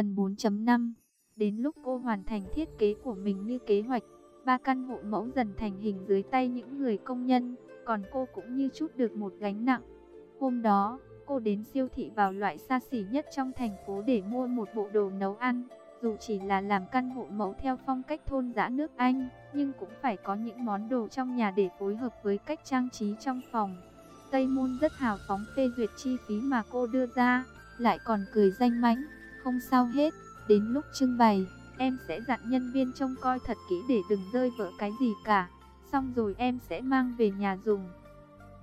Phần 4.5 Đến lúc cô hoàn thành thiết kế của mình như kế hoạch, ba căn hộ mẫu dần thành hình dưới tay những người công nhân, còn cô cũng như chút được một gánh nặng. Hôm đó, cô đến siêu thị vào loại xa xỉ nhất trong thành phố để mua một bộ đồ nấu ăn. Dù chỉ là làm căn hộ mẫu theo phong cách thôn dã nước Anh, nhưng cũng phải có những món đồ trong nhà để phối hợp với cách trang trí trong phòng. Tây Môn rất hào phóng phê duyệt chi phí mà cô đưa ra, lại còn cười danh mánh không sao hết, đến lúc trưng bày, em sẽ dặn nhân viên trông coi thật kỹ để đừng rơi vỡ cái gì cả, xong rồi em sẽ mang về nhà dùng.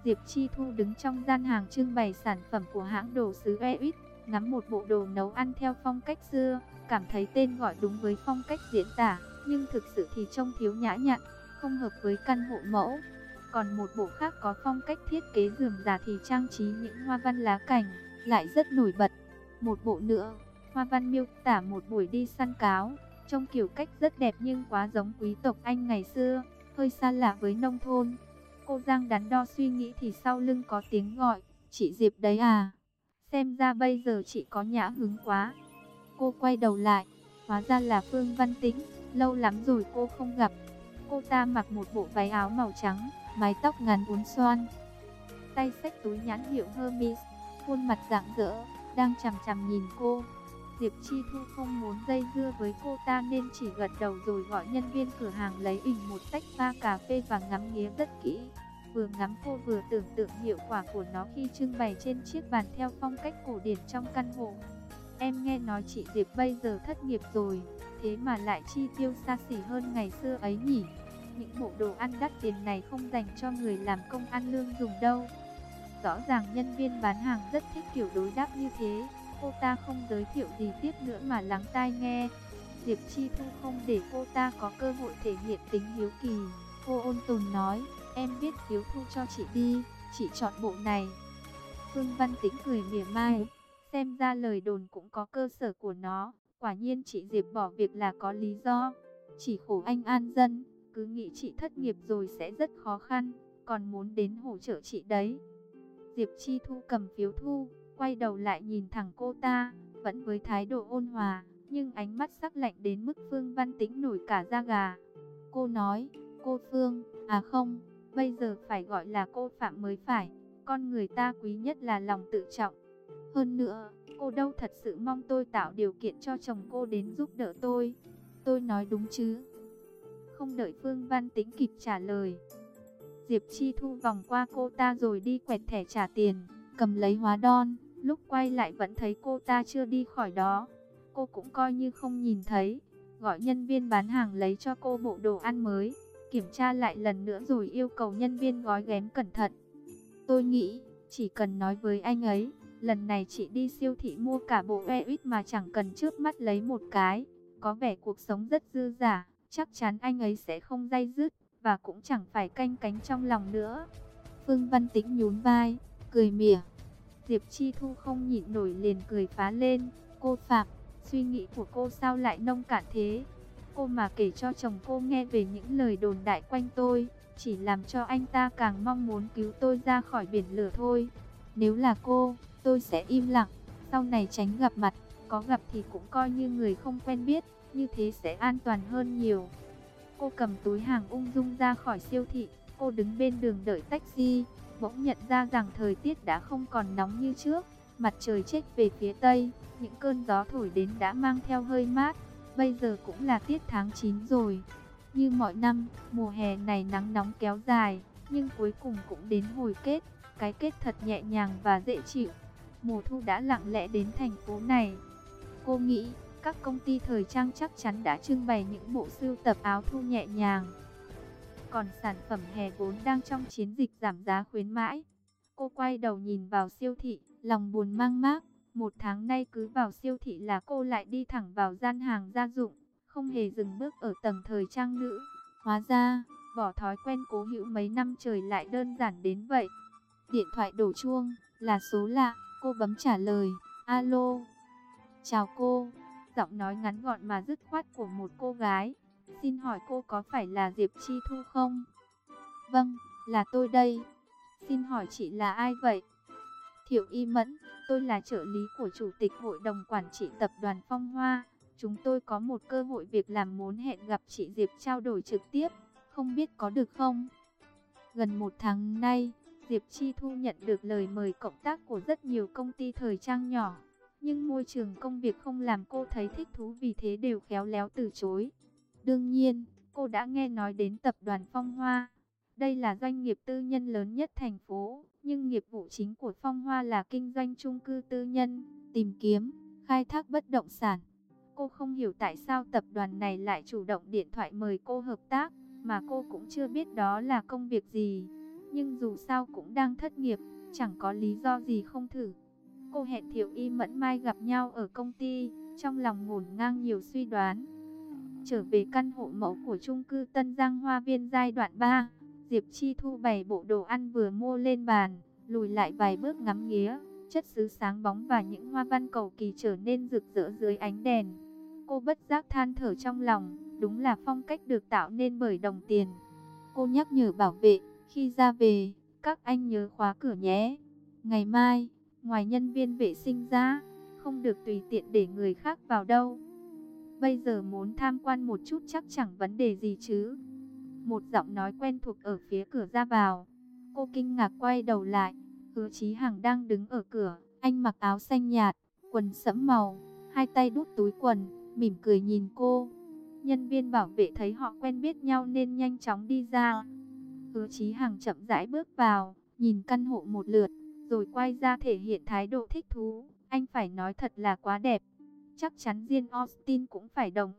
Diệp Chi Thu đứng trong gian hàng trưng bày sản phẩm của hãng đồ sứ Ewitt, ngắm một bộ đồ nấu ăn theo phong cách xưa, cảm thấy tên gọi đúng với phong cách diễn tả, nhưng thực sự thì trông thiếu nhã nhặn, không hợp với căn hộ mẫu. Còn một bộ khác có phong cách thiết kế rườm rà thì trang trí những hoa văn lá cành, lại rất nổi bật. Một bộ nữa, hoa văn miêu tả một buổi đi săn cáo, trông kiểu cách rất đẹp nhưng quá giống quý tộc Anh ngày xưa, hơi xa lạ với nông thôn. Cô Giang đắn đo suy nghĩ thì sau lưng có tiếng gọi, chị Diệp đấy à? Xem ra bây giờ chị có nhã hứng quá. Cô quay đầu lại, hóa ra là Phương Văn Tĩnh, lâu lắm rồi cô không gặp. Cô ta mặc một bộ váy áo màu trắng, mái tóc ngắn uốn xoan. Tay xách túi nhãn hiệu Hermes, khuôn mặt rạng rỡ, đang chằm chằm nhìn cô. Diệp Chi Thu không muốn dây dưa với cô ta nên chỉ gật đầu rồi gọi nhân viên cửa hàng lấy ỉnh một tách pha cà phê và ngắm nghía rất kỹ. Vừa ngắm cô vừa tưởng tượng hiệu quả của nó khi trưng bày trên chiếc bàn theo phong cách cổ điển trong căn hộ. Em nghe nói chị Diệp bây giờ thất nghiệp rồi, thế mà lại chi tiêu xa xỉ hơn ngày xưa ấy nhỉ? Những bộ đồ ăn đắt tiền này không dành cho người làm công ăn lương dùng đâu. Rõ ràng nhân viên bán hàng rất thích kiểu đối đáp như thế. Cô ta không giới thiệu gì tiếp nữa mà lắng tai nghe. Diệp Chi Thu không để cô ta có cơ hội thể hiện tính hiếu kỳ. Cô ôn tồn nói, em biết phiếu thu cho chị đi, chị chọn bộ này. Phương Văn Tĩnh cười mỉa mai, xem ra lời đồn cũng có cơ sở của nó. Quả nhiên chị Diệp bỏ việc là có lý do. Chỉ khổ anh an dân, cứ nghĩ chị thất nghiệp rồi sẽ rất khó khăn, còn muốn đến hỗ trợ chị đấy. Diệp Chi Thu cầm phiếu thu, quay đầu lại nhìn thẳng cô ta, vẫn với thái độ ôn hòa, nhưng ánh mắt sắc lạnh đến mức Phương Văn Tĩnh nổi cả da gà. Cô nói, cô Phương, à không, bây giờ phải gọi là cô Phạm mới phải, con người ta quý nhất là lòng tự trọng. Hơn nữa, cô đâu thật sự mong tôi tạo điều kiện cho chồng cô đến giúp đỡ tôi. Tôi nói đúng chứ? Không đợi Phương Văn Tĩnh kịp trả lời. Diệp Chi Thu vòng qua cô ta rồi đi quẹt thẻ trả tiền, cầm lấy hóa đon. Lúc quay lại vẫn thấy cô ta chưa đi khỏi đó. Cô cũng coi như không nhìn thấy. Gọi nhân viên bán hàng lấy cho cô bộ đồ ăn mới. Kiểm tra lại lần nữa rồi yêu cầu nhân viên gói ghém cẩn thận. Tôi nghĩ, chỉ cần nói với anh ấy, lần này chị đi siêu thị mua cả bộ e ít mà chẳng cần trước mắt lấy một cái. Có vẻ cuộc sống rất dư giả, chắc chắn anh ấy sẽ không dây dứt, và cũng chẳng phải canh cánh trong lòng nữa. Phương Văn Tĩnh nhún vai, cười mỉa. Diệp Chi Thu không nhịn nổi liền cười phá lên. Cô Phạm, suy nghĩ của cô sao lại nông cạn thế? Cô mà kể cho chồng cô nghe về những lời đồn đại quanh tôi, chỉ làm cho anh ta càng mong muốn cứu tôi ra khỏi biển lửa thôi. Nếu là cô, tôi sẽ im lặng, sau này tránh gặp mặt, có gặp thì cũng coi như người không quen biết, như thế sẽ an toàn hơn nhiều. Cô cầm túi hàng ung dung ra khỏi siêu thị, cô đứng bên đường đợi taxi, bỗng nhận ra rằng thời tiết đã không còn nóng như trước, mặt trời chết về phía tây, những cơn gió thổi đến đã mang theo hơi mát, bây giờ cũng là tiết tháng 9 rồi. Như mọi năm, mùa hè này nắng nóng kéo dài, nhưng cuối cùng cũng đến hồi kết, cái kết thật nhẹ nhàng và dễ chịu. Mùa thu đã lặng lẽ đến thành phố này. Cô nghĩ, các công ty thời trang chắc chắn đã trưng bày những bộ sưu tập áo thu nhẹ nhàng, còn sản phẩm hè vốn đang trong chiến dịch giảm giá khuyến mãi. Cô quay đầu nhìn vào siêu thị, lòng buồn mang mác. Một tháng nay cứ vào siêu thị là cô lại đi thẳng vào gian hàng gia dụng, không hề dừng bước ở tầng thời trang nữ. Hóa ra, bỏ thói quen cố hữu mấy năm trời lại đơn giản đến vậy. Điện thoại đổ chuông, là số lạ, cô bấm trả lời, alo. Chào cô, giọng nói ngắn gọn mà dứt khoát của một cô gái. Xin hỏi cô có phải là Diệp Chi Thu không? Vâng, là tôi đây. Xin hỏi chị là ai vậy? Thiệu Y Mẫn, tôi là trợ lý của Chủ tịch Hội đồng Quản trị Tập đoàn Phong Hoa. Chúng tôi có một cơ hội việc làm muốn hẹn gặp chị Diệp trao đổi trực tiếp, không biết có được không? Gần một tháng nay, Diệp Chi Thu nhận được lời mời cộng tác của rất nhiều công ty thời trang nhỏ. Nhưng môi trường công việc không làm cô thấy thích thú vì thế đều khéo léo từ chối. Đương nhiên, cô đã nghe nói đến tập đoàn Phong Hoa. Đây là doanh nghiệp tư nhân lớn nhất thành phố, nhưng nghiệp vụ chính của Phong Hoa là kinh doanh chung cư tư nhân, tìm kiếm, khai thác bất động sản. Cô không hiểu tại sao tập đoàn này lại chủ động điện thoại mời cô hợp tác, mà cô cũng chưa biết đó là công việc gì. Nhưng dù sao cũng đang thất nghiệp, chẳng có lý do gì không thử. Cô hẹn Thiệu Y Mẫn Mai gặp nhau ở công ty, trong lòng ngổn ngang nhiều suy đoán. Trở về căn hộ mẫu của chung cư Tân Giang Hoa Viên giai đoạn 3, Diệp Chi Thu bày bộ đồ ăn vừa mua lên bàn, lùi lại vài bước ngắm nghía, chất xứ sáng bóng và những hoa văn cầu kỳ trở nên rực rỡ dưới ánh đèn. Cô bất giác than thở trong lòng, đúng là phong cách được tạo nên bởi đồng tiền. Cô nhắc nhở bảo vệ, khi ra về, các anh nhớ khóa cửa nhé. Ngày mai, ngoài nhân viên vệ sinh ra, không được tùy tiện để người khác vào đâu. Bây giờ muốn tham quan một chút chắc chẳng vấn đề gì chứ. Một giọng nói quen thuộc ở phía cửa ra vào. Cô kinh ngạc quay đầu lại. Hứa Chí Hằng đang đứng ở cửa. Anh mặc áo xanh nhạt, quần sẫm màu, hai tay đút túi quần, mỉm cười nhìn cô. Nhân viên bảo vệ thấy họ quen biết nhau nên nhanh chóng đi ra. Hứa Chí Hằng chậm rãi bước vào, nhìn căn hộ một lượt, rồi quay ra thể hiện thái độ thích thú. Anh phải nói thật là quá đẹp. Chắc chắn riêng Austin cũng phải đồng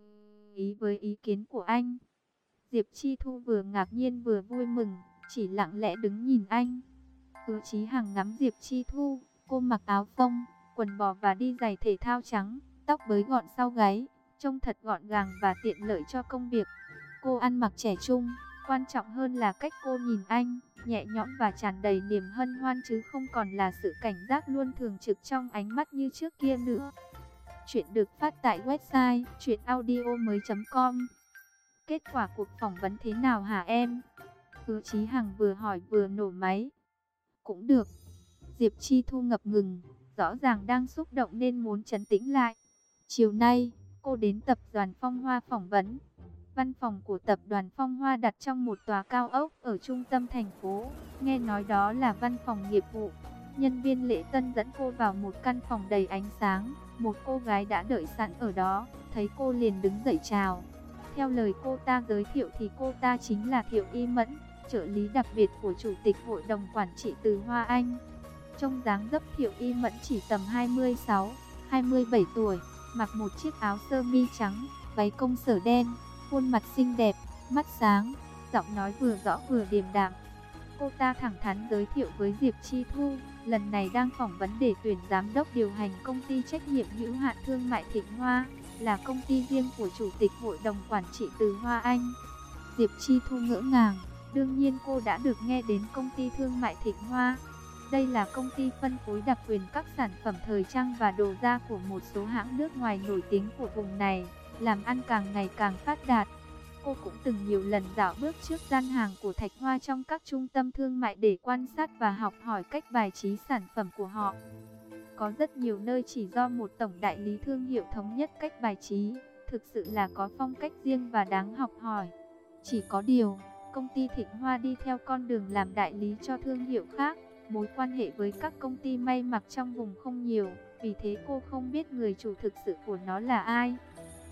ý với ý kiến của anh. Diệp Chi Thu vừa ngạc nhiên vừa vui mừng, chỉ lặng lẽ đứng nhìn anh. Hứa Chí Hằng ngắm Diệp Chi Thu, cô mặc áo phông, quần bò và đi giày thể thao trắng, tóc bới gọn sau gáy, trông thật gọn gàng và tiện lợi cho công việc. Cô ăn mặc trẻ trung, quan trọng hơn là cách cô nhìn anh, nhẹ nhõm và tràn đầy niềm hân hoan chứ không còn là sự cảnh giác luôn thường trực trong ánh mắt như trước kia nữa. Chuyện được phát tại website chuyenaudio.com Kết quả cuộc phỏng vấn thế nào hả em? Hứa Chí Hằng vừa hỏi vừa nổ máy. Cũng được. Diệp Chi Thu ngập ngừng, rõ ràng đang xúc động nên muốn trấn tĩnh lại. Chiều nay, cô đến tập đoàn Phong Hoa phỏng vấn. Văn phòng của tập đoàn Phong Hoa đặt trong một tòa cao ốc ở trung tâm thành phố. Nghe nói đó là văn phòng nghiệp vụ. Nhân viên lễ tân dẫn cô vào một căn phòng đầy ánh sáng. Một cô gái đã đợi sẵn ở đó, thấy cô liền đứng dậy chào. Theo lời cô ta giới thiệu thì cô ta chính là Thiệu Y Mẫn, trợ lý đặc biệt của Chủ tịch Hội đồng Quản trị từ Hoa Anh. Trong dáng dấp Thiệu Y Mẫn chỉ tầm 26, 27 tuổi, mặc một chiếc áo sơ mi trắng, váy công sở đen, khuôn mặt xinh đẹp, mắt sáng, giọng nói vừa rõ vừa điềm đạm. Cô ta thẳng thắn giới thiệu với Diệp Chi Thu, lần này đang phỏng vấn để tuyển giám đốc điều hành công ty trách nhiệm hữu hạn thương mại Thịnh Hoa, là công ty riêng của Chủ tịch Hội đồng Quản trị từ Hoa Anh. Diệp Chi Thu ngỡ ngàng, đương nhiên cô đã được nghe đến công ty thương mại Thịnh Hoa. Đây là công ty phân phối đặc quyền các sản phẩm thời trang và đồ da của một số hãng nước ngoài nổi tiếng của vùng này, làm ăn càng ngày càng phát đạt. Cô cũng từng nhiều lần dạo bước trước gian hàng của Thạch Hoa trong các trung tâm thương mại để quan sát và học hỏi cách bài trí sản phẩm của họ. Có rất nhiều nơi chỉ do một tổng đại lý thương hiệu thống nhất cách bài trí, thực sự là có phong cách riêng và đáng học hỏi. Chỉ có điều, công ty Thịnh Hoa đi theo con đường làm đại lý cho thương hiệu khác, mối quan hệ với các công ty may mặc trong vùng không nhiều, vì thế cô không biết người chủ thực sự của nó là ai.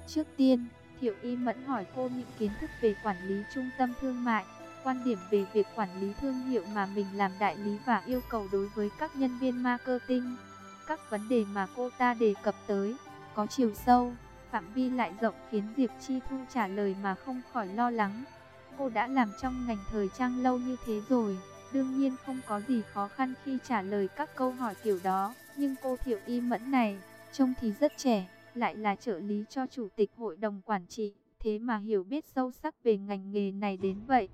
Trước tiên, Thiệu Y Mẫn hỏi cô những kiến thức về quản lý trung tâm thương mại, quan điểm về việc quản lý thương hiệu mà mình làm đại lý và yêu cầu đối với các nhân viên marketing. Các vấn đề mà cô ta đề cập tới, có chiều sâu, phạm vi lại rộng khiến Diệp Chi Thu trả lời mà không khỏi lo lắng. Cô đã làm trong ngành thời trang lâu như thế rồi, đương nhiên không có gì khó khăn khi trả lời các câu hỏi kiểu đó. Nhưng cô Thiệu Y Mẫn này, trông thì rất trẻ, lại là trợ lý cho chủ tịch hội đồng quản trị, thế mà hiểu biết sâu sắc về ngành nghề này đến vậy.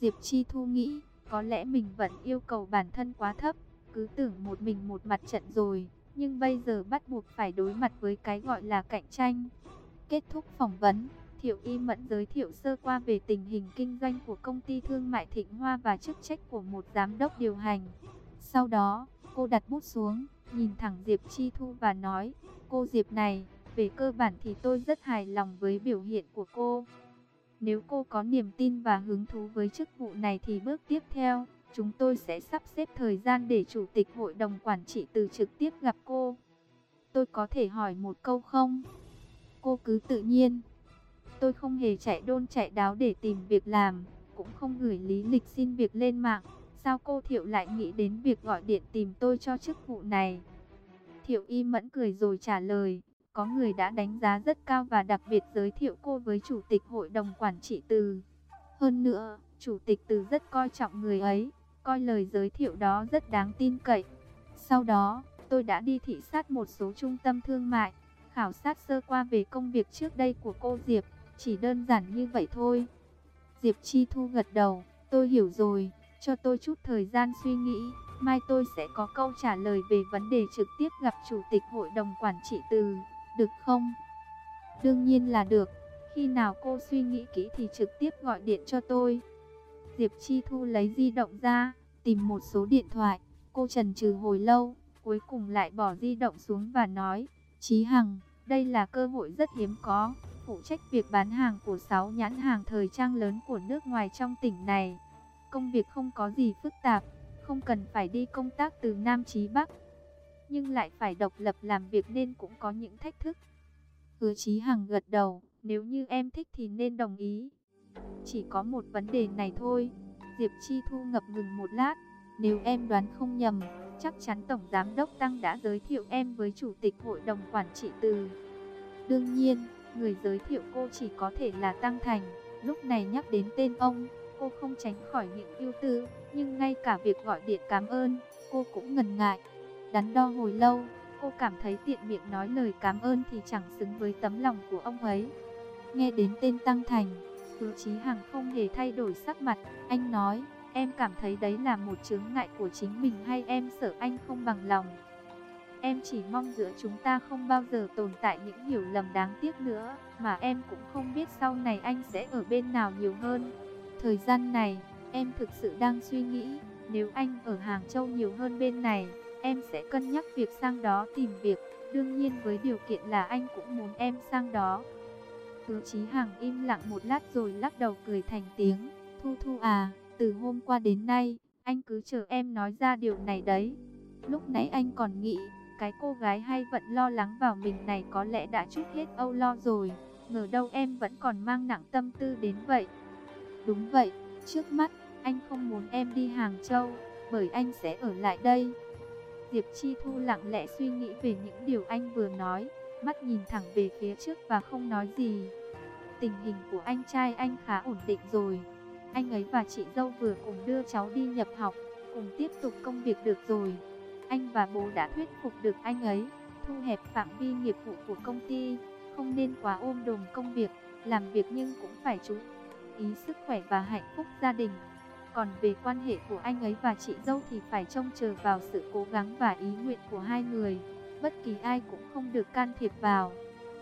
Diệp Chi Thu nghĩ, có lẽ mình vẫn yêu cầu bản thân quá thấp, cứ tưởng một mình một mặt trận rồi, nhưng bây giờ bắt buộc phải đối mặt với cái gọi là cạnh tranh. Kết thúc phỏng vấn, Thiệu Y Mẫn giới thiệu sơ qua về tình hình kinh doanh của công ty thương mại Thịnh Hoa và chức trách của một giám đốc điều hành. Sau đó, cô đặt bút xuống, nhìn thẳng Diệp Chi Thu và nói, cô Diệp này, về cơ bản thì tôi rất hài lòng với biểu hiện của cô. Nếu cô có niềm tin và hứng thú với chức vụ này thì bước tiếp theo, chúng tôi sẽ sắp xếp thời gian để Chủ tịch Hội đồng Quản trị từ trực tiếp gặp cô. Tôi có thể hỏi một câu không? Cô cứ tự nhiên. Tôi không hề chạy đôn chạy đáo để tìm việc làm, cũng không gửi lý lịch xin việc lên mạng. Sao cô Thiệu lại nghĩ đến việc gọi điện tìm tôi cho chức vụ này? Thiệu y mẫn cười rồi trả lời, có người đã đánh giá rất cao và đặc biệt giới thiệu cô với Chủ tịch Hội đồng Quản trị Từ. Hơn nữa, Chủ tịch Từ rất coi trọng người ấy, coi lời giới thiệu đó rất đáng tin cậy. Sau đó, tôi đã đi thị sát một số trung tâm thương mại, khảo sát sơ qua về công việc trước đây của cô Diệp, chỉ đơn giản như vậy thôi. Diệp Chi Thu gật đầu, tôi hiểu rồi, cho tôi chút thời gian suy nghĩ, mai tôi sẽ có câu trả lời về vấn đề trực tiếp gặp Chủ tịch Hội đồng Quản trị từ, được không? Đương nhiên là được, khi nào cô suy nghĩ kỹ thì trực tiếp gọi điện cho tôi. Diệp Chi Thu lấy di động ra, tìm một số điện thoại, cô trần trừ hồi lâu, cuối cùng lại bỏ di động xuống và nói, Chí Hằng, đây là cơ hội rất hiếm có, phụ trách việc bán hàng của 6 nhãn hàng thời trang lớn của nước ngoài trong tỉnh này. Công việc không có gì phức tạp, không cần phải đi công tác từ Nam chí Bắc, nhưng lại phải độc lập làm việc nên cũng có những thách thức. Hứa Chí Hằng gật đầu, nếu như em thích thì nên đồng ý. Chỉ có một vấn đề này thôi. Diệp Chi Thu ngập ngừng một lát, nếu em đoán không nhầm, chắc chắn Tổng Giám Đốc Tăng đã giới thiệu em với Chủ tịch Hội đồng Quản trị từ. Đương nhiên, người giới thiệu cô chỉ có thể là Tăng Thành. Lúc này nhắc đến tên ông, cô không tránh khỏi những ưu tư, nhưng ngay cả việc gọi điện cảm ơn, cô cũng ngần ngại. Đắn đo hồi lâu, cô cảm thấy tiện miệng nói lời cảm ơn thì chẳng xứng với tấm lòng của ông ấy. Nghe đến tên Tăng Thành, Hứa Chí Hằng không hề thay đổi sắc mặt, anh nói, em cảm thấy đấy là một chướng ngại của chính mình hay em sợ anh không bằng lòng. Em chỉ mong giữa chúng ta không bao giờ tồn tại những hiểu lầm đáng tiếc nữa, mà em cũng không biết sau này anh sẽ ở bên nào nhiều hơn. Thời gian này, em thực sự đang suy nghĩ, nếu anh ở Hàng Châu nhiều hơn bên này, em sẽ cân nhắc việc sang đó tìm việc, đương nhiên với điều kiện là anh cũng muốn em sang đó. Hứa Chí Hằng im lặng một lát rồi lắc đầu cười thành tiếng, Thu Thu à, từ hôm qua đến nay, anh cứ chờ em nói ra điều này đấy. Lúc nãy anh còn nghĩ, cái cô gái hay vận lo lắng vào mình này có lẽ đã chút hết âu lo rồi, ngờ đâu em vẫn còn mang nặng tâm tư đến vậy. Đúng vậy, trước mắt, anh không muốn em đi Hàng Châu, bởi anh sẽ ở lại đây. Diệp Chi Thu lặng lẽ suy nghĩ về những điều anh vừa nói, mắt nhìn thẳng về phía trước và không nói gì. Tình hình của anh trai anh khá ổn định rồi. Anh ấy và chị dâu vừa cùng đưa cháu đi nhập học, cùng tiếp tục công việc được rồi. Anh và bố đã thuyết phục được anh ấy, thu hẹp phạm vi nghiệp vụ của công ty, không nên quá ôm đồm công việc, làm việc nhưng cũng phải chú ý sức khỏe và hạnh phúc gia đình. Còn về quan hệ của anh ấy và chị dâu thì phải trông chờ vào sự cố gắng và ý nguyện của hai người. Bất kỳ ai cũng không được can thiệp vào.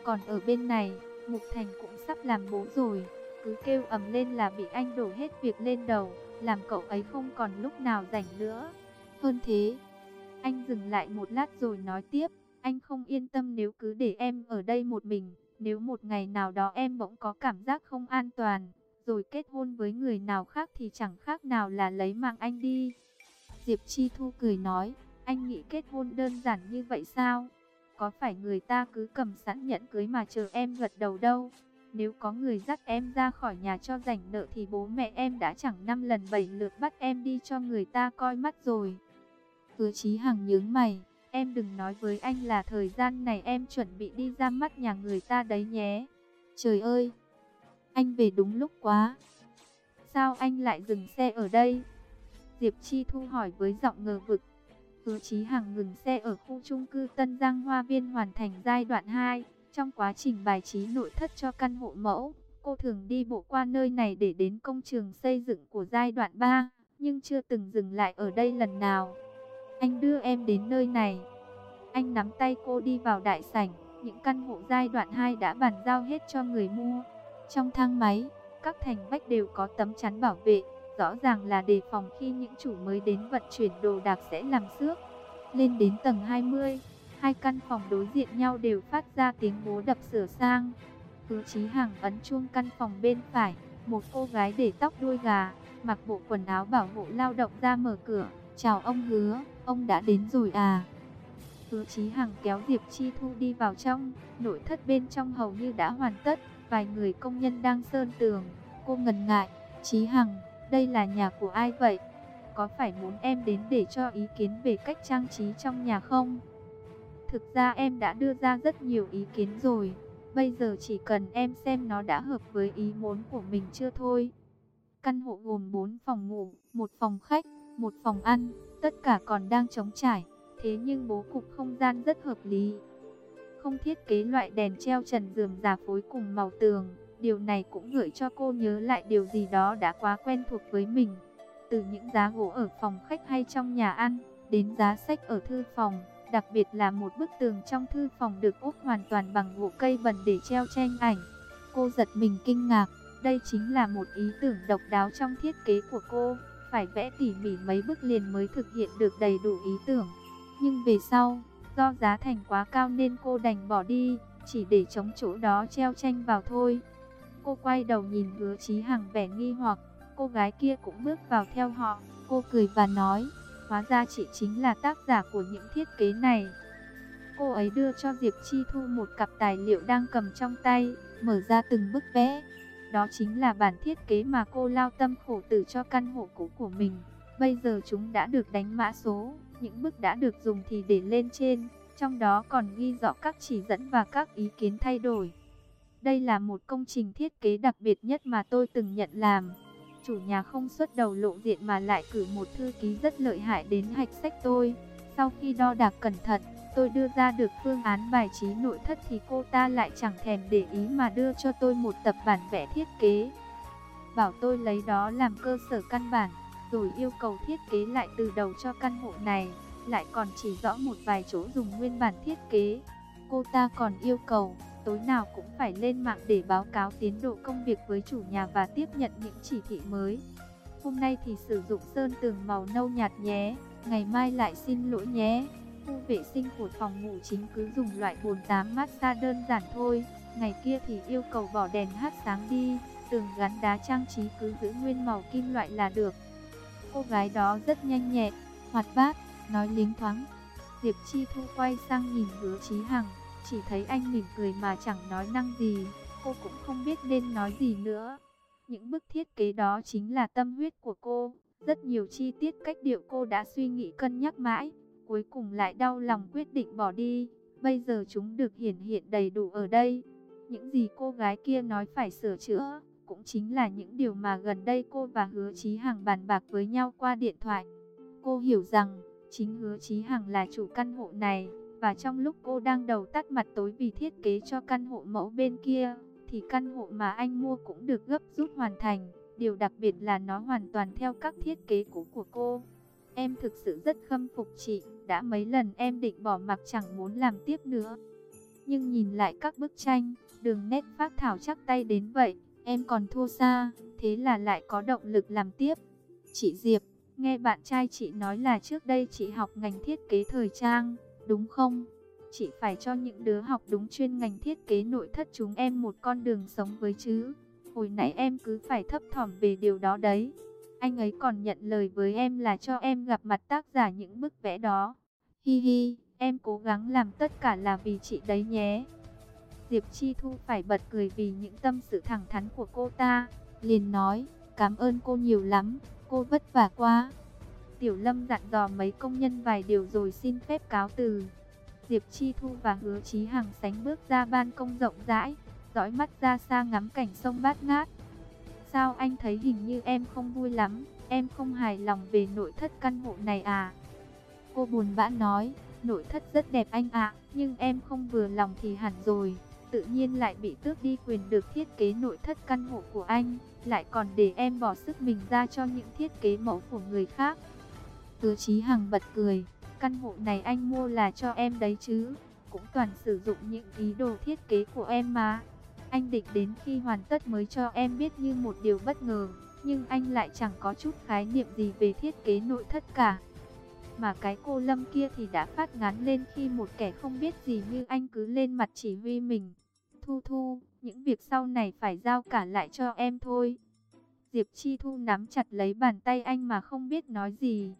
Còn ở bên này, Mục Thành cũng sắp làm bố rồi. Cứ kêu ầm lên là bị anh đổ hết việc lên đầu, làm cậu ấy không còn lúc nào rảnh nữa. Hơn thế, anh dừng lại một lát rồi nói tiếp, anh không yên tâm nếu cứ để em ở đây một mình. Nếu một ngày nào đó em bỗng có cảm giác không an toàn, rồi kết hôn với người nào khác thì chẳng khác nào là lấy mạng anh đi. Diệp Chi Thu cười nói, anh nghĩ kết hôn đơn giản như vậy sao? Có phải người ta cứ cầm sẵn nhẫn cưới mà chờ em gật đầu đâu? Nếu có người dắt em ra khỏi nhà cho rảnh nợ thì bố mẹ em đã chẳng năm lần bảy lượt bắt em đi cho người ta coi mắt rồi. Hứa Chí Hằng nhướng mày, em đừng nói với anh là thời gian này em chuẩn bị đi ra mắt nhà người ta đấy nhé. Trời ơi, anh về đúng lúc quá. Sao anh lại dừng xe ở đây? Diệp Chi Thu hỏi với giọng ngờ vực. Hứa Chí Hằng ngừng xe ở khu chung cư Tân Giang Hoa Viên hoàn thành giai đoạn 2. Trong quá trình bài trí nội thất cho căn hộ mẫu, cô thường đi bộ qua nơi này để đến công trường xây dựng của giai đoạn 3, nhưng chưa từng dừng lại ở đây lần nào. Anh đưa em đến nơi này. Anh nắm tay cô đi vào đại sảnh, những căn hộ giai đoạn 2 đã bàn giao hết cho người mua. Trong thang máy, các thành vách đều có tấm chắn bảo vệ, rõ ràng là đề phòng khi những chủ mới đến vận chuyển đồ đạc sẽ làm xước. lên đến tầng 20. Hai căn phòng đối diện nhau đều phát ra tiếng bố đập sửa sang. Hứa Chí Hằng ấn chuông căn phòng bên phải, một cô gái để tóc đuôi gà, mặc bộ quần áo bảo hộ lao động ra mở cửa. Chào ông hứa, ông đã đến rồi à? Hứa Chí Hằng kéo Diệp Chi Thu đi vào trong, nội thất bên trong hầu như đã hoàn tất, vài người công nhân đang sơn tường. Cô ngần ngại, Chí Hằng, đây là nhà của ai vậy? Có phải muốn em đến để cho ý kiến về cách trang trí trong nhà không? Thực ra em đã đưa ra rất nhiều ý kiến rồi, bây giờ chỉ cần em xem nó đã hợp với ý muốn của mình chưa thôi. Căn hộ gồm 4 phòng ngủ, một phòng khách, một phòng ăn, tất cả còn đang trống trải, thế nhưng bố cục không gian rất hợp lý. Không thiết kế loại đèn treo trần dườm giả phối cùng màu tường, điều này cũng gợi cho cô nhớ lại điều gì đó đã quá quen thuộc với mình. Từ những giá gỗ ở phòng khách hay trong nhà ăn, đến giá sách ở thư phòng, đặc biệt là một bức tường trong thư phòng được ốp hoàn toàn bằng gỗ cây bần để treo tranh ảnh. Cô giật mình kinh ngạc, đây chính là một ý tưởng độc đáo trong thiết kế của cô phải vẽ tỉ mỉ mấy bức liền mới thực hiện được đầy đủ ý tưởng. Nhưng về sau, do giá thành quá cao nên cô đành bỏ đi, chỉ để chống chỗ đó treo tranh vào thôi. Cô quay đầu nhìn hứa Chí Hằng vẻ nghi hoặc, cô gái kia cũng bước vào theo họ. Cô cười và nói, hóa ra chị chính là tác giả của những thiết kế này. Cô ấy đưa cho Diệp Chi Thu một cặp tài liệu đang cầm trong tay, mở ra từng bức vẽ. Đó chính là bản thiết kế mà cô lao tâm khổ tử cho căn hộ cũ của mình. Bây giờ chúng đã được đánh mã số, những bức đã được dùng thì để lên trên, trong đó còn ghi rõ các chỉ dẫn và các ý kiến thay đổi. Đây là một công trình thiết kế đặc biệt nhất mà tôi từng nhận làm. Chủ nhà không xuất đầu lộ diện mà lại cử một thư ký rất lợi hại đến hạch sách tôi. Sau khi đo đạc cẩn thận, tôi đưa ra được phương án bài trí nội thất thì cô ta lại chẳng thèm để ý mà đưa cho tôi một tập bản vẽ thiết kế. Bảo tôi lấy đó làm cơ sở căn bản, rồi yêu cầu thiết kế lại từ đầu cho căn hộ này, lại còn chỉ rõ một vài chỗ dùng nguyên bản thiết kế. Cô ta còn yêu cầu, tối nào cũng phải lên mạng để báo cáo tiến độ công việc với chủ nhà và tiếp nhận những chỉ thị mới. Hôm nay thì sử dụng sơn tường màu nâu nhạt nhé, ngày mai lại xin lỗi nhé. Khu vệ sinh của phòng ngủ chính cứ dùng loại bồn tắm massage đơn giản thôi. Ngày kia thì yêu cầu bỏ đèn hát sáng đi, tường gắn đá trang trí cứ giữ nguyên màu kim loại là được. Cô gái đó rất nhanh nhẹn, hoạt bát, nói liếng thoáng. Diệp Chi Thu quay sang nhìn hứa Chí Hằng, chỉ thấy anh mỉm cười mà chẳng nói năng gì, cô cũng không biết nên nói gì nữa. Những bức thiết kế đó chính là tâm huyết của cô, rất nhiều chi tiết cách điệu cô đã suy nghĩ cân nhắc mãi, cuối cùng lại đau lòng quyết định bỏ đi. Bây giờ chúng được hiển hiện đầy đủ ở đây. Những gì cô gái kia nói phải sửa chữa, cũng chính là những điều mà gần đây cô và Hứa Chí Hằng bàn bạc với nhau qua điện thoại. Cô hiểu rằng, chính Hứa Chí Hằng là chủ căn hộ này, và trong lúc cô đang đầu tắt mặt tối vì thiết kế cho căn hộ mẫu bên kia, thì căn hộ mà anh mua cũng được gấp rút hoàn thành. Điều đặc biệt là nó hoàn toàn theo các thiết kế cũ của cô. Em thực sự rất khâm phục chị, đã mấy lần em định bỏ mặc chẳng muốn làm tiếp nữa. Nhưng nhìn lại các bức tranh, đường nét phát thảo chắc tay đến vậy, em còn thua xa, thế là lại có động lực làm tiếp. Chị Diệp, nghe bạn trai chị nói là trước đây chị học ngành thiết kế thời trang, đúng không? Chị phải cho những đứa học đúng chuyên ngành thiết kế nội thất chúng em một con đường sống với chứ. Hồi nãy em cứ phải thấp thỏm về điều đó đấy. Anh ấy còn nhận lời với em là cho em gặp mặt tác giả những bức vẽ đó. Hi hi, em cố gắng làm tất cả là vì chị đấy nhé. Diệp Chi Thu phải bật cười vì những tâm sự thẳng thắn của cô ta. Liền nói, cảm ơn cô nhiều lắm, cô vất vả quá. Tiểu Lâm dặn dò mấy công nhân vài điều rồi xin phép cáo từ. Diệp Chi Thu và Hứa Chí Hằng sánh bước ra ban công rộng rãi, dõi mắt ra xa ngắm cảnh sông bát ngát. Sao anh thấy hình như em không vui lắm, em không hài lòng về nội thất căn hộ này à? Cô buồn bã nói, nội thất rất đẹp anh ạ, nhưng em không vừa lòng thì hẳn rồi. Tự nhiên lại bị tước đi quyền được thiết kế nội thất căn hộ của anh, lại còn để em bỏ sức mình ra cho những thiết kế mẫu của người khác. tứ Chí Hằng bật cười, căn hộ này anh mua là cho em đấy chứ, cũng toàn sử dụng những ý đồ thiết kế của em mà. Anh định đến khi hoàn tất mới cho em biết như một điều bất ngờ, nhưng anh lại chẳng có chút khái niệm gì về thiết kế nội thất cả. Mà cái cô Lâm kia thì đã phát ngán lên khi một kẻ không biết gì như anh cứ lên mặt chỉ huy mình. Thu Thu, những việc sau này phải giao cả lại cho em thôi. Diệp Chi Thu nắm chặt lấy bàn tay anh mà không biết nói gì.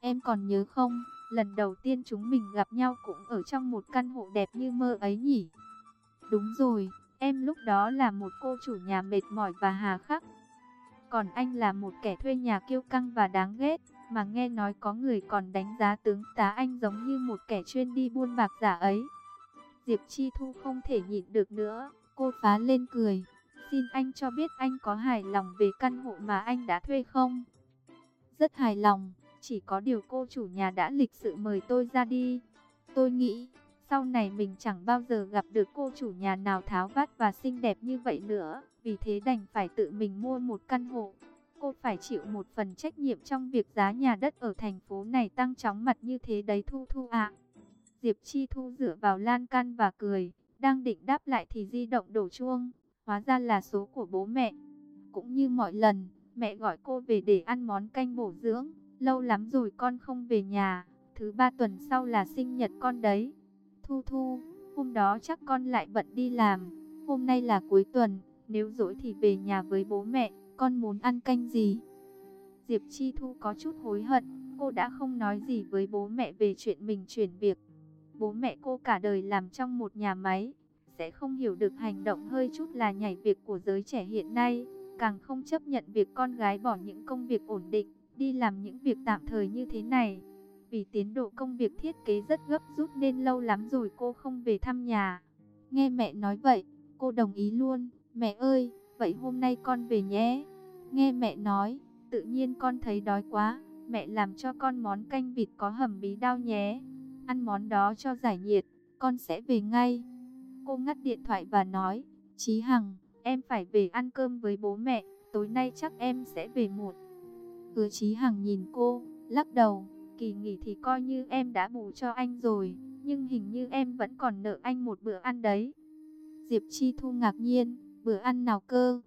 Em còn nhớ không, lần đầu tiên chúng mình gặp nhau cũng ở trong một căn hộ đẹp như mơ ấy nhỉ? Đúng rồi, em lúc đó là một cô chủ nhà mệt mỏi và hà khắc. Còn anh là một kẻ thuê nhà kiêu căng và đáng ghét, mà nghe nói có người còn đánh giá tướng tá anh giống như một kẻ chuyên đi buôn bạc giả ấy. Diệp Chi Thu không thể nhịn được nữa, cô phá lên cười. Xin anh cho biết anh có hài lòng về căn hộ mà anh đã thuê không? Rất hài lòng, chỉ có điều cô chủ nhà đã lịch sự mời tôi ra đi. Tôi nghĩ, sau này mình chẳng bao giờ gặp được cô chủ nhà nào tháo vát và xinh đẹp như vậy nữa. Vì thế đành phải tự mình mua một căn hộ. Cô phải chịu một phần trách nhiệm trong việc giá nhà đất ở thành phố này tăng chóng mặt như thế đấy Thu Thu ạ. Diệp Chi Thu dựa vào lan can và cười, đang định đáp lại thì di động đổ chuông, hóa ra là số của bố mẹ. Cũng như mọi lần, mẹ gọi cô về để ăn món canh bổ dưỡng, lâu lắm rồi con không về nhà, thứ ba tuần sau là sinh nhật con đấy. Thu Thu, hôm đó chắc con lại bận đi làm, hôm nay là cuối tuần, nếu dỗi thì về nhà với bố mẹ, con muốn ăn canh gì? Diệp Chi Thu có chút hối hận, cô đã không nói gì với bố mẹ về chuyện mình chuyển việc. Bố mẹ cô cả đời làm trong một nhà máy, sẽ không hiểu được hành động hơi chút là nhảy việc của giới trẻ hiện nay, càng không chấp nhận việc con gái bỏ những công việc ổn định, đi làm những việc tạm thời như thế này. Vì tiến độ công việc thiết kế rất gấp rút nên lâu lắm rồi cô không về thăm nhà. Nghe mẹ nói vậy, cô đồng ý luôn. Mẹ ơi, vậy hôm nay con về nhé. Nghe mẹ nói, tự nhiên con thấy đói quá. Mẹ làm cho con món canh vịt có hầm bí đao nhé. Ăn món đó cho giải nhiệt, con sẽ về ngay. Cô ngắt điện thoại và nói, Chí Hằng, em phải về ăn cơm với bố mẹ. Tối nay chắc em sẽ về một. Hứa ừ, Chí Hằng nhìn cô, lắc đầu, kỳ nghỉ thì coi như em đã bù cho anh rồi, nhưng hình như em vẫn còn nợ anh một bữa ăn đấy. Diệp Chi Thu ngạc nhiên, bữa ăn nào cơ?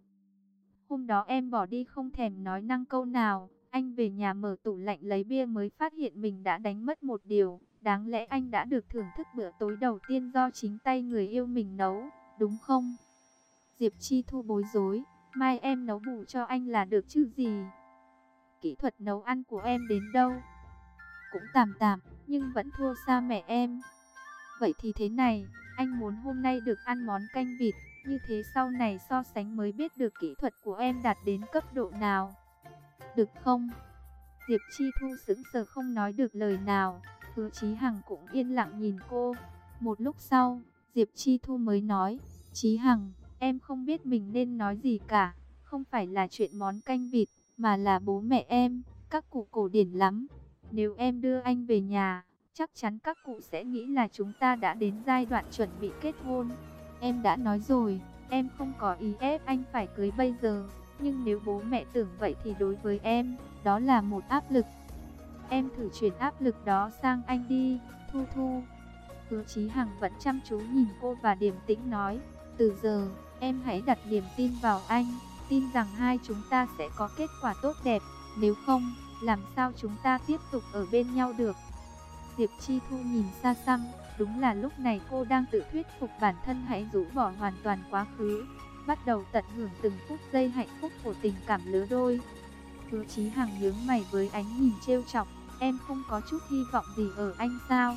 Hôm đó em bỏ đi không thèm nói năng câu nào, anh về nhà mở tủ lạnh lấy bia mới phát hiện mình đã đánh mất một điều, đáng lẽ anh đã được thưởng thức bữa tối đầu tiên do chính tay người yêu mình nấu, đúng không? Diệp Chi Thu bối rối, mai em nấu bù cho anh là được chứ gì? Kỹ thuật nấu ăn của em đến đâu? Cũng tạm tạm, nhưng vẫn thua xa mẹ em. Vậy thì thế này, anh muốn hôm nay được ăn món canh vịt, như thế sau này so sánh mới biết được kỹ thuật của em đạt đến cấp độ nào. Được không? Diệp Chi Thu sững sờ không nói được lời nào, hứa Chí Hằng cũng yên lặng nhìn cô. Một lúc sau, Diệp Chi Thu mới nói, Chí Hằng, em không biết mình nên nói gì cả, không phải là chuyện món canh vịt, mà là bố mẹ em, các cụ cổ điển lắm. Nếu em đưa anh về nhà, chắc chắn các cụ sẽ nghĩ là chúng ta đã đến giai đoạn chuẩn bị kết hôn. Em đã nói rồi, em không có ý ép anh phải cưới bây giờ, nhưng nếu bố mẹ tưởng vậy thì đối với em, đó là một áp lực. Em thử chuyển áp lực đó sang anh đi, Thu Thu. Hứa Chí Hằng vẫn chăm chú nhìn cô và điềm tĩnh nói, từ giờ, em hãy đặt niềm tin vào anh, tin rằng hai chúng ta sẽ có kết quả tốt đẹp, nếu không, làm sao chúng ta tiếp tục ở bên nhau được. Diệp Chi Thu nhìn xa xăm, đúng là lúc này cô đang tự thuyết phục bản thân hãy rũ bỏ hoàn toàn quá khứ, bắt đầu tận hưởng từng phút giây hạnh phúc của tình cảm lứa đôi. Hứa Chí Hằng nhướng mày với ánh nhìn trêu chọc, em không có chút hy vọng gì ở anh sao?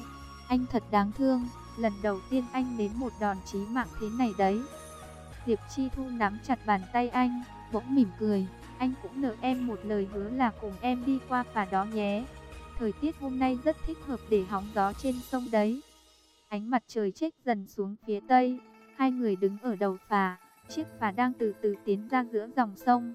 Anh thật đáng thương, lần đầu tiên anh đến một đòn chí mạng thế này đấy. Diệp Chi Thu nắm chặt bàn tay anh, bỗng mỉm cười, anh cũng nợ em một lời hứa là cùng em đi qua phà đó nhé. Thời tiết hôm nay rất thích hợp để hóng gió trên sông đấy. Ánh mặt trời chết dần xuống phía tây, hai người đứng ở đầu phà, chiếc phà đang từ từ tiến ra giữa dòng sông.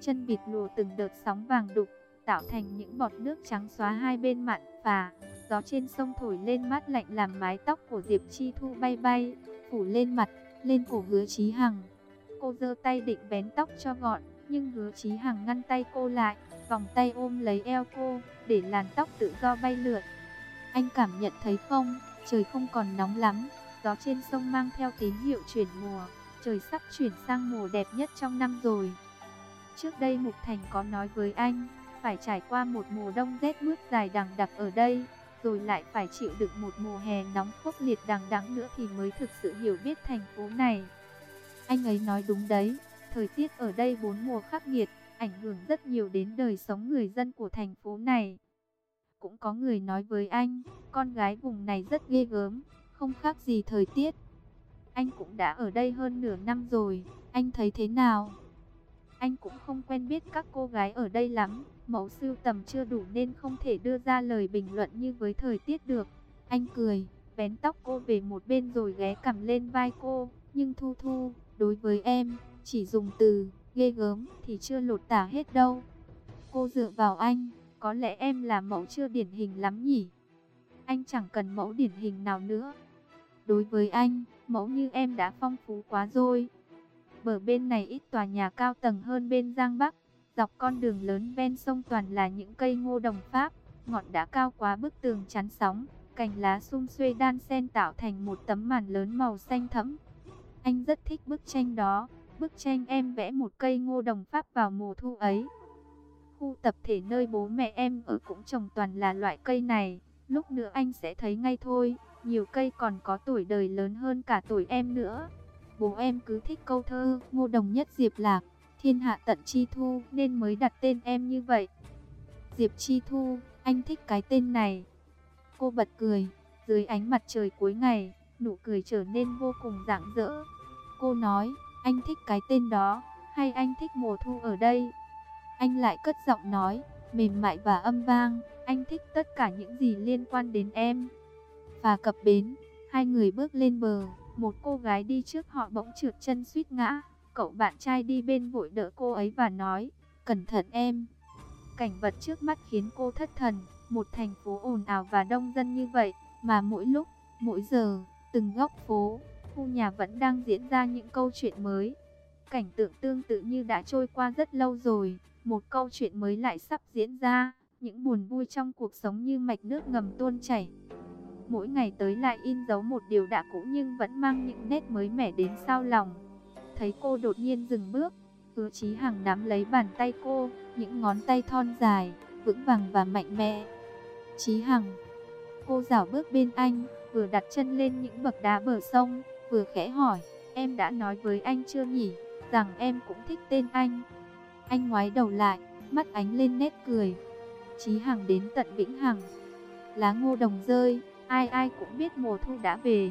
Chân vịt lùa từng đợt sóng vàng đục, tạo thành những bọt nước trắng xóa hai bên mạn phà. Gió trên sông thổi lên mát lạnh làm mái tóc của Diệp Chi Thu bay bay, phủ lên mặt, lên cổ hứa Chí Hằng. Cô giơ tay định bén tóc cho gọn, nhưng hứa Chí Hằng ngăn tay cô lại, vòng tay ôm lấy eo cô, để làn tóc tự do bay lượn. Anh cảm nhận thấy không, trời không còn nóng lắm, gió trên sông mang theo tín hiệu chuyển mùa, trời sắp chuyển sang mùa đẹp nhất trong năm rồi. Trước đây Mục Thành có nói với anh, phải trải qua một mùa đông rét mướt dài đằng đặc ở đây, rồi lại phải chịu đựng một mùa hè nóng khốc liệt đằng đẵng nữa thì mới thực sự hiểu biết thành phố này. Anh ấy nói đúng đấy, thời tiết ở đây bốn mùa khắc nghiệt, ảnh hưởng rất nhiều đến đời sống người dân của thành phố này. Cũng có người nói với anh, con gái vùng này rất ghê gớm, không khác gì thời tiết. Anh cũng đã ở đây hơn nửa năm rồi, anh thấy thế nào? Anh cũng không quen biết các cô gái ở đây lắm, mẫu sưu tầm chưa đủ nên không thể đưa ra lời bình luận như với thời tiết được. Anh cười, bén tóc cô về một bên rồi ghé cằm lên vai cô, nhưng Thu Thu, đối với em, chỉ dùng từ ghê gớm thì chưa lột tả hết đâu. Cô dựa vào anh, có lẽ em là mẫu chưa điển hình lắm nhỉ? Anh chẳng cần mẫu điển hình nào nữa. Đối với anh, mẫu như em đã phong phú quá rồi. Bờ bên này ít tòa nhà cao tầng hơn bên Giang Bắc. Dọc con đường lớn ven sông toàn là những cây ngô đồng Pháp. Ngọn đã cao quá bức tường chắn sóng. Cành lá sum xuê đan xen tạo thành một tấm màn lớn màu xanh thẫm. Anh rất thích bức tranh đó. Bức tranh em vẽ một cây ngô đồng Pháp vào mùa thu ấy. Khu tập thể nơi bố mẹ em ở cũng trồng toàn là loại cây này. Lúc nữa anh sẽ thấy ngay thôi. Nhiều cây còn có tuổi đời lớn hơn cả tuổi em nữa. Bố em cứ thích câu thơ, ngô đồng nhất diệp lạc, thiên hạ tận chi thu nên mới đặt tên em như vậy. Diệp chi thu, anh thích cái tên này. Cô bật cười, dưới ánh mặt trời cuối ngày, nụ cười trở nên vô cùng rạng rỡ. Cô nói, anh thích cái tên đó, hay anh thích mùa thu ở đây? Anh lại cất giọng nói, mềm mại và âm vang, anh thích tất cả những gì liên quan đến em. Và cập bến, hai người bước lên bờ. Một cô gái đi trước họ bỗng trượt chân suýt ngã. Cậu bạn trai đi bên vội đỡ cô ấy và nói, cẩn thận em. Cảnh vật trước mắt khiến cô thất thần, một thành phố ồn ào và đông dân như vậy, mà mỗi lúc, mỗi giờ, từng góc phố, khu nhà vẫn đang diễn ra những câu chuyện mới. Cảnh tượng tương tự như đã trôi qua rất lâu rồi, một câu chuyện mới lại sắp diễn ra, những buồn vui trong cuộc sống như mạch nước ngầm tuôn chảy mỗi ngày tới lại in dấu một điều đã cũ nhưng vẫn mang những nét mới mẻ đến sao lòng. Thấy cô đột nhiên dừng bước, hứa chí hằng nắm lấy bàn tay cô, những ngón tay thon dài, vững vàng và mạnh mẽ. Chí hằng, cô dảo bước bên anh, vừa đặt chân lên những bậc đá bờ sông, vừa khẽ hỏi, em đã nói với anh chưa nhỉ, rằng em cũng thích tên anh. Anh ngoái đầu lại, mắt ánh lên nét cười. Chí Hằng đến tận Vĩnh Hằng. Lá ngô đồng rơi, Ai ai cũng biết mùa thu đã về,